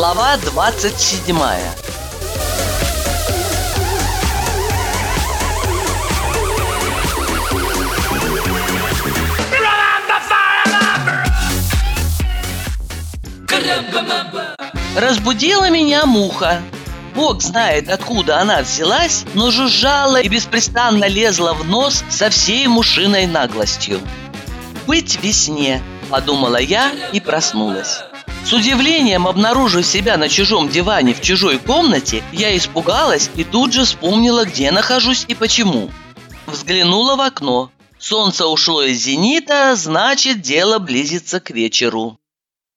Глава 27 Разбудила меня муха. Бог знает, откуда она взялась, но жужжала и беспрестанно лезла в нос со всей мушиной наглостью. «Быть весне», – подумала я и проснулась. С удивлением обнаружив себя на чужом диване в чужой комнате, я испугалась и тут же вспомнила, где нахожусь и почему. Взглянула в окно. Солнце ушло из зенита, значит, дело близится к вечеру.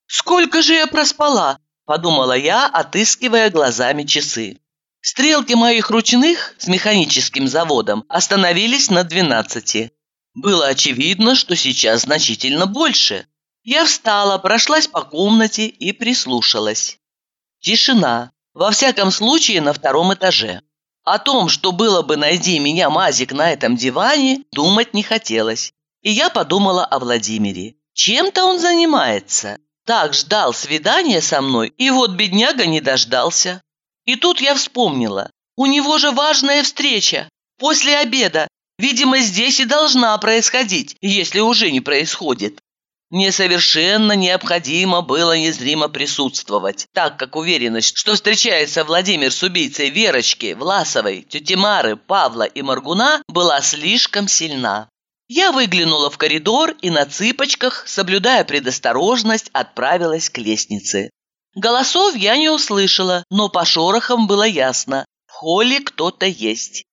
«Сколько же я проспала?» – подумала я, отыскивая глазами часы. Стрелки моих ручных с механическим заводом остановились на двенадцати. Было очевидно, что сейчас значительно больше. Я встала, прошлась по комнате и прислушалась. Тишина. Во всяком случае, на втором этаже. О том, что было бы «найди меня, Мазик» на этом диване, думать не хотелось. И я подумала о Владимире. Чем-то он занимается. Так ждал свидания со мной, и вот бедняга не дождался. И тут я вспомнила. У него же важная встреча. После обеда. Видимо, здесь и должна происходить, если уже не происходит. Мне совершенно необходимо было незримо присутствовать, так как уверенность, что встречается Владимир с убийцей Верочки, Власовой, тети Мары, Павла и Маргуна, была слишком сильна. Я выглянула в коридор и на цыпочках, соблюдая предосторожность, отправилась к лестнице. Голосов я не услышала, но по шорохам было ясно – в холле кто-то есть.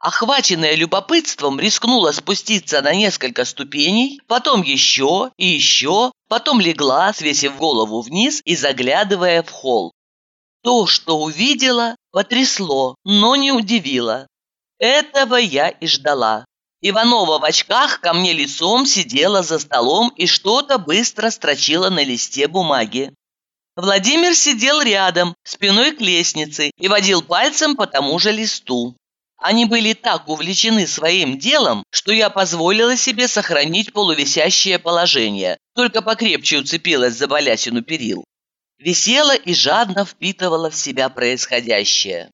Охваченная любопытством, рискнула спуститься на несколько ступеней, потом еще и еще, потом легла, свесив голову вниз и заглядывая в холл. То, что увидела, потрясло, но не удивило. Этого я и ждала. Иванова в очках ко мне лицом сидела за столом и что-то быстро строчила на листе бумаги. Владимир сидел рядом, спиной к лестнице, и водил пальцем по тому же листу. Они были так увлечены своим делом, что я позволила себе сохранить полувисящее положение, только покрепче уцепилась за балясину перил. Висела и жадно впитывала в себя происходящее.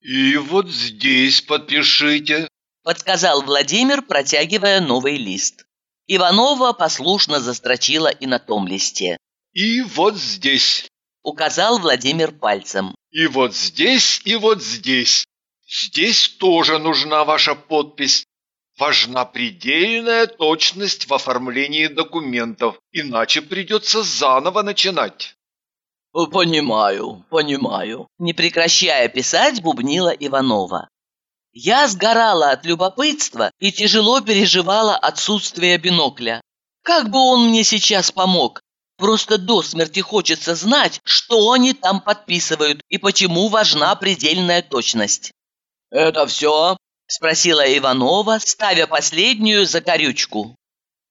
«И вот здесь подпишите», – подсказал Владимир, протягивая новый лист. Иванова послушно застрочила и на том листе. «И вот здесь», – указал Владимир пальцем. «И вот здесь, и вот здесь. Здесь тоже нужна ваша подпись. Важна предельная точность в оформлении документов, иначе придется заново начинать. «Понимаю, понимаю», – не прекращая писать, бубнила Иванова. Я сгорала от любопытства и тяжело переживала отсутствие бинокля. Как бы он мне сейчас помог? Просто до смерти хочется знать, что они там подписывают и почему важна предельная точность. «Это все?» – спросила Иванова, ставя последнюю закорючку.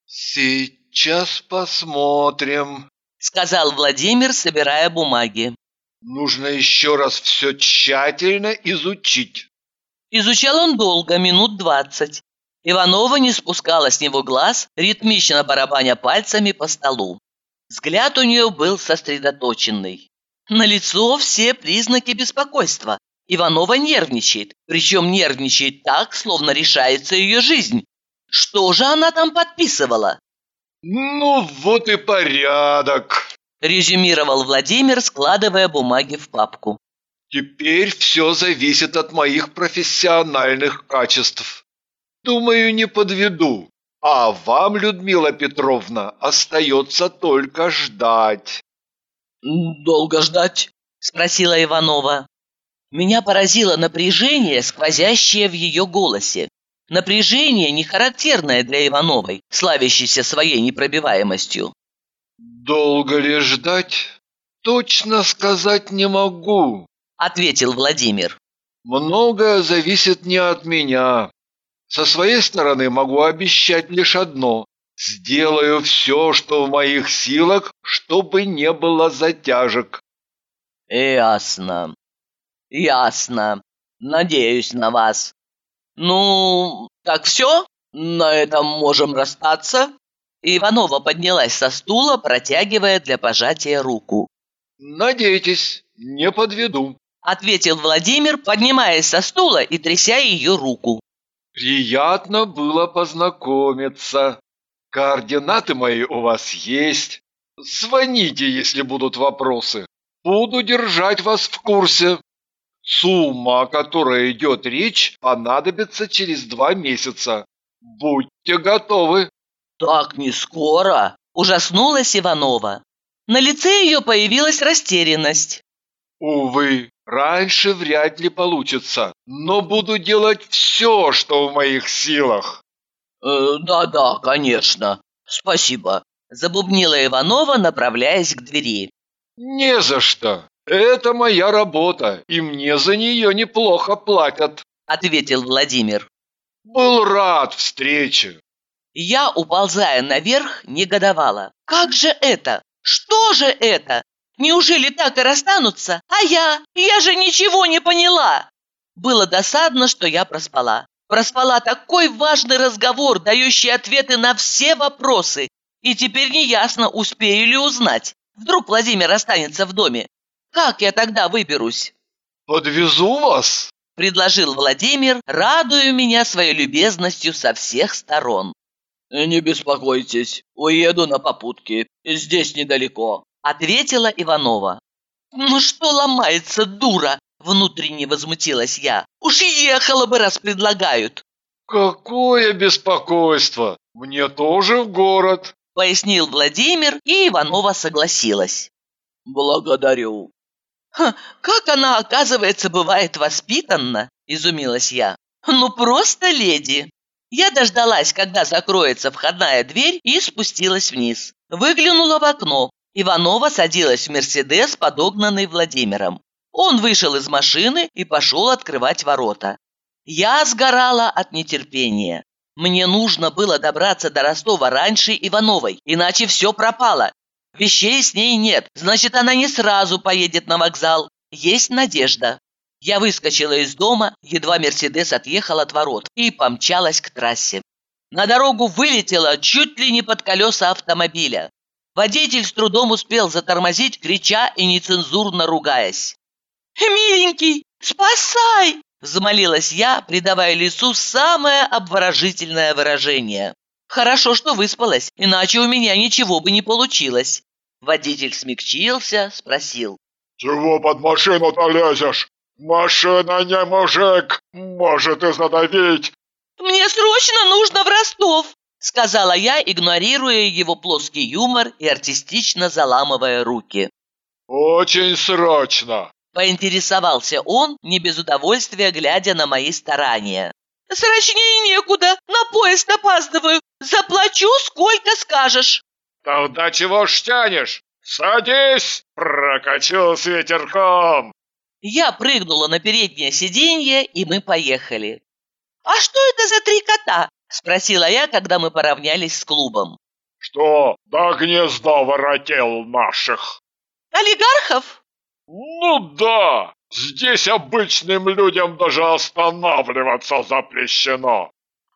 «Сейчас посмотрим», – сказал Владимир, собирая бумаги. «Нужно еще раз все тщательно изучить». Изучал он долго, минут двадцать. Иванова не спускала с него глаз, ритмично барабаня пальцами по столу. Взгляд у нее был сосредоточенный. На лицо все признаки беспокойства. Иванова нервничает, причем нервничает так, словно решается ее жизнь. Что же она там подписывала? «Ну вот и порядок», – резюмировал Владимир, складывая бумаги в папку. «Теперь все зависит от моих профессиональных качеств. Думаю, не подведу. А вам, Людмила Петровна, остается только ждать». «Долго ждать?» – спросила Иванова. Меня поразило напряжение, сквозящее в ее голосе. Напряжение, не характерное для Ивановой, славящейся своей непробиваемостью. «Долго ли ждать? Точно сказать не могу», — ответил Владимир. «Многое зависит не от меня. Со своей стороны могу обещать лишь одно. Сделаю все, что в моих силах, чтобы не было затяжек». «Ясно», «Ясно. Надеюсь на вас. Ну, так все? На этом можем расстаться?» Иванова поднялась со стула, протягивая для пожатия руку. Надейтесь, не подведу. Ответил Владимир, поднимаясь со стула и тряся ее руку. Приятно было познакомиться. Координаты мои у вас есть. Звоните, если будут вопросы. Буду держать вас в курсе. Сумма, о которой идет речь, понадобится через два месяца. Будьте готовы. Так не скоро, ужаснулась Иванова. На лице ее появилась растерянность. Увы, раньше вряд ли получится, но буду делать все, что в моих силах. «Э, «Да-да, конечно. Спасибо», – забубнила Иванова, направляясь к двери. «Не за что. Это моя работа, и мне за нее неплохо платят», – ответил Владимир. «Был рад встрече». Я, уползая наверх, негодовала. «Как же это? Что же это? Неужели так и расстанутся? А я? Я же ничего не поняла!» Было досадно, что я проспала. Проспала такой важный разговор, дающий ответы на все вопросы. И теперь неясно, успею ли узнать. Вдруг Владимир останется в доме. Как я тогда выберусь? «Подвезу вас», – предложил Владимир, радуя меня своей любезностью со всех сторон. «Не беспокойтесь, уеду на попутке, здесь недалеко», – ответила Иванова. «Ну что ломается, дура? Внутренне возмутилась я. Уж ехала бы, раз предлагают. Какое беспокойство! Мне тоже в город, пояснил Владимир, и Иванова согласилась. Благодарю. Как она, оказывается, бывает воспитанна, изумилась я. Ну просто леди. Я дождалась, когда закроется входная дверь и спустилась вниз. Выглянула в окно. Иванова садилась в «Мерседес», подогнанный Владимиром. Он вышел из машины и пошел открывать ворота. Я сгорала от нетерпения. Мне нужно было добраться до Ростова раньше Ивановой, иначе все пропало. Вещей с ней нет, значит, она не сразу поедет на вокзал. Есть надежда. Я выскочила из дома, едва Мерседес отъехал от ворот, и помчалась к трассе. На дорогу вылетела чуть ли не под колеса автомобиля. Водитель с трудом успел затормозить, крича и нецензурно ругаясь. «Миленький, спасай!» – взмолилась я, придавая лису самое обворожительное выражение. «Хорошо, что выспалась, иначе у меня ничего бы не получилось». Водитель смягчился, спросил. «Чего под машину-то лезешь? Машина не мужик, может и задавить!» «Мне срочно нужно в Ростов!» сказала я, игнорируя его плоский юмор и артистично заламывая руки. «Очень срочно! Поинтересовался он, не без удовольствия глядя на мои старания. «Срочнее некуда, на поезд опаздываю. Заплачу, сколько скажешь». «Тогда чего ж тянешь? Садись, прокачу с ветерком». Я прыгнула на переднее сиденье, и мы поехали. «А что это за три кота?» – спросила я, когда мы поравнялись с клубом. «Что, до гнезда воротел наших?» «Олигархов?» «Ну да! Здесь обычным людям даже останавливаться запрещено!»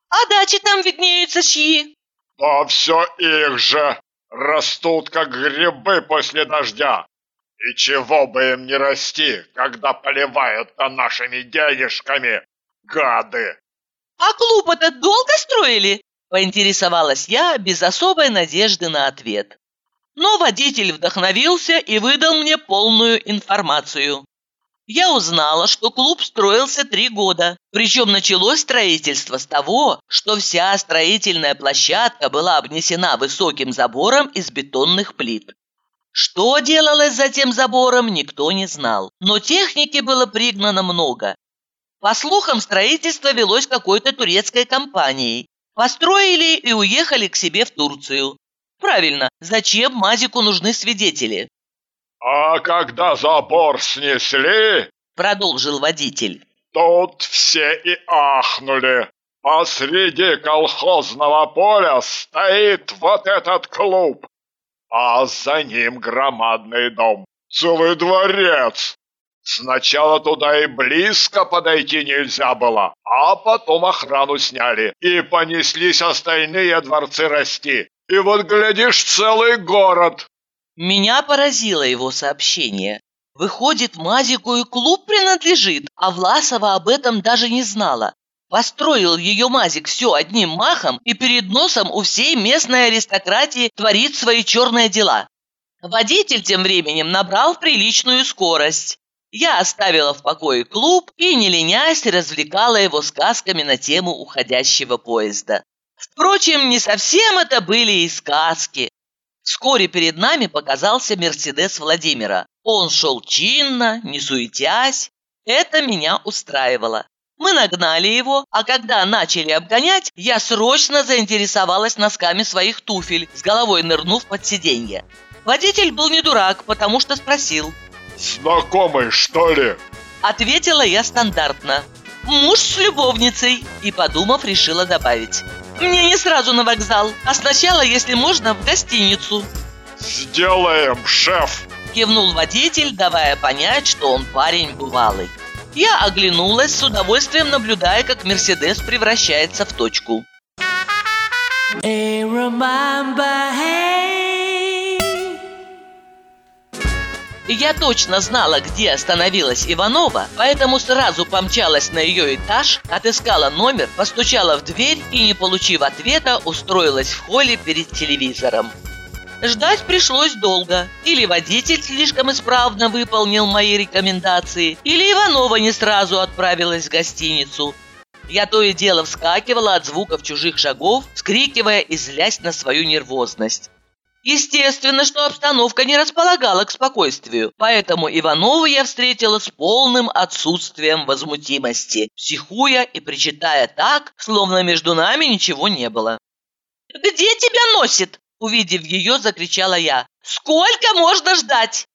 «А дачи там виднеются чьи?» «Да все их же! Растут, как грибы после дождя! И чего бы им не расти, когда поливают-то нашими денежками, гады!» «А клуб этот долго строили?» – поинтересовалась я без особой надежды на ответ. Но водитель вдохновился и выдал мне полную информацию. Я узнала, что клуб строился три года, причем началось строительство с того, что вся строительная площадка была обнесена высоким забором из бетонных плит. Что делалось за тем забором, никто не знал, но техники было пригнано много. По слухам, строительство велось какой-то турецкой компанией. Построили и уехали к себе в Турцию. Правильно, зачем Мазику нужны свидетели? А когда забор снесли, продолжил водитель, тут все и ахнули. Посреди колхозного поля стоит вот этот клуб, а за ним громадный дом, целый дворец. Сначала туда и близко подойти нельзя было, а потом охрану сняли, и понеслись остальные дворцы расти. И вот, глядишь, целый город. Меня поразило его сообщение. Выходит, Мазику и клуб принадлежит, а Власова об этом даже не знала. Построил ее Мазик все одним махом и перед носом у всей местной аристократии творит свои черные дела. Водитель тем временем набрал приличную скорость. Я оставила в покое клуб и, не ленясь, развлекала его сказками на тему уходящего поезда. Впрочем, не совсем это были и сказки. Вскоре перед нами показался Мерседес Владимира. Он шел чинно, не суетясь. Это меня устраивало. Мы нагнали его, а когда начали обгонять, я срочно заинтересовалась носками своих туфель, с головой нырнув под сиденье. Водитель был не дурак, потому что спросил. «Знакомый, что ли?» Ответила я стандартно. «Муж с любовницей», и, подумав, решила добавить. «Мне не сразу на вокзал, а сначала, если можно, в гостиницу». «Сделаем, шеф!» Кивнул водитель, давая понять, что он парень бывалый. Я оглянулась, с удовольствием наблюдая, как Мерседес превращается в точку. Hey, remember, hey. Я точно знала, где остановилась Иванова, поэтому сразу помчалась на ее этаж, отыскала номер, постучала в дверь и, не получив ответа, устроилась в холле перед телевизором. Ждать пришлось долго. Или водитель слишком исправно выполнил мои рекомендации, или Иванова не сразу отправилась в гостиницу. Я то и дело вскакивала от звуков чужих шагов, скрикивая и злясь на свою нервозность. Естественно, что обстановка не располагала к спокойствию, поэтому Иванову я встретила с полным отсутствием возмутимости, психуя и причитая так, словно между нами ничего не было. «Где тебя носит?» Увидев ее, закричала я. «Сколько можно ждать?»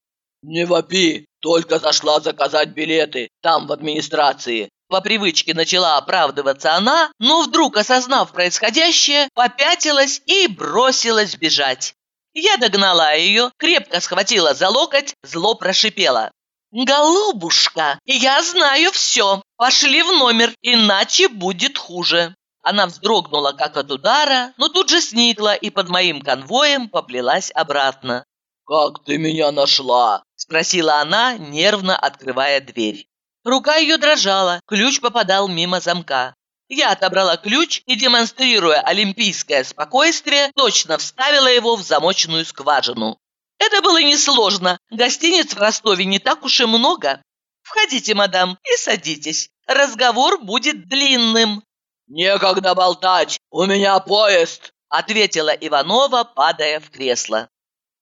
«Не вопи! Только зашла заказать билеты, там, в администрации!» По привычке начала оправдываться она, но вдруг, осознав происходящее, попятилась и бросилась бежать. Я догнала ее, крепко схватила за локоть, зло прошипела. «Голубушка, я знаю все. Пошли в номер, иначе будет хуже». Она вздрогнула, как от удара, но тут же сникла и под моим конвоем поплелась обратно. «Как ты меня нашла?» – спросила она, нервно открывая дверь. Рука ее дрожала, ключ попадал мимо замка. Я отобрала ключ и, демонстрируя олимпийское спокойствие, точно вставила его в замочную скважину. Это было несложно. Гостиниц в Ростове не так уж и много. Входите, мадам, и садитесь. Разговор будет длинным. «Некогда болтать! У меня поезд!» – ответила Иванова, падая в кресло.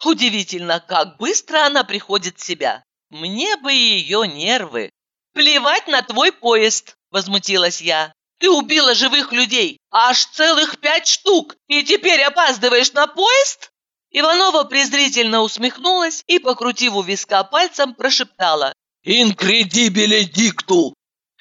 Удивительно, как быстро она приходит в себя. Мне бы ее нервы. «Плевать на твой поезд!» – возмутилась я. «Ты убила живых людей, аж целых пять штук, и теперь опаздываешь на поезд?» Иванова презрительно усмехнулась и, покрутив у виска пальцем, прошептала. «Инкредибиле дикту!»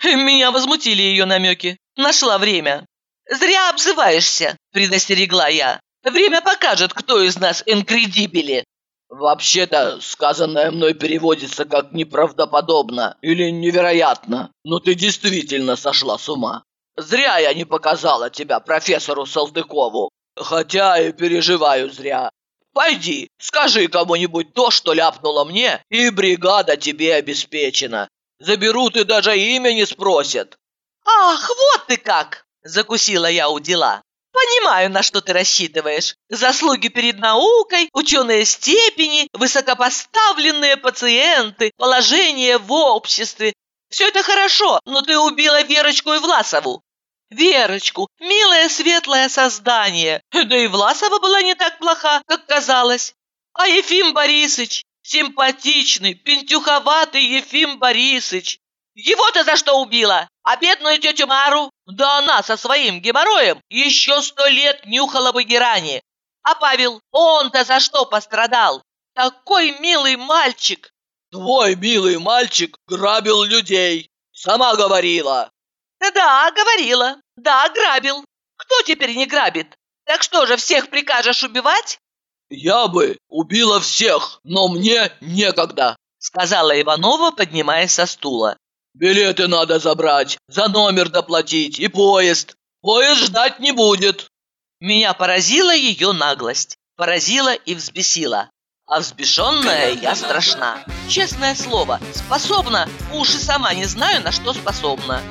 Меня возмутили ее намеки. Нашла время. «Зря обзываешься», – предостерегла я. «Время покажет, кто из нас инкредибили». «Вообще-то, сказанное мной переводится как неправдоподобно или невероятно, но ты действительно сошла с ума. Зря я не показала тебя профессору Салтыкову, хотя и переживаю зря. Пойди, скажи кому-нибудь то, что ляпнула мне, и бригада тебе обеспечена. Заберут и даже имя не спросят. «Ах, вот ты как!» – закусила я у дела. «Понимаю, на что ты рассчитываешь. Заслуги перед наукой, ученые степени, высокопоставленные пациенты, положение в обществе. Все это хорошо, но ты убила Верочку и Власову. Верочку, милое светлое создание. Да и Власова была не так плоха, как казалось. А Ефим Борисович, симпатичный, пентюховатый Ефим Борисович, его ты за что убила? А бедную тетю Мару? Да она со своим геморроем еще сто лет нюхала бы герани. А Павел, он-то за что пострадал? Такой милый мальчик. Твой милый мальчик грабил людей. Сама говорила. Да, говорила. Да, грабил. Кто теперь не грабит? Так что же, всех прикажешь убивать? Я бы убила всех, но мне некогда, сказала Иванова, поднимаясь со стула. Билеты надо забрать, за номер доплатить и поезд. Поезд ждать не будет. Меня поразила ее наглость, поразила и взбесила. А взбешенная я страшна. Честное слово, способна, уж и сама не знаю, на что способна.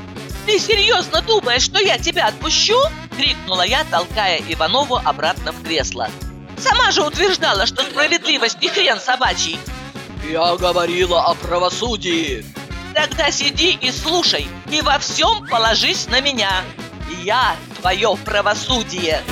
«Ты серьезно думаешь, что я тебя отпущу?» — крикнула я, толкая Иванову обратно в кресло. «Сама же утверждала, что справедливость не хрен собачий!» «Я говорила о правосудии!» «Тогда сиди и слушай, и во всем положись на меня! Я твое правосудие!»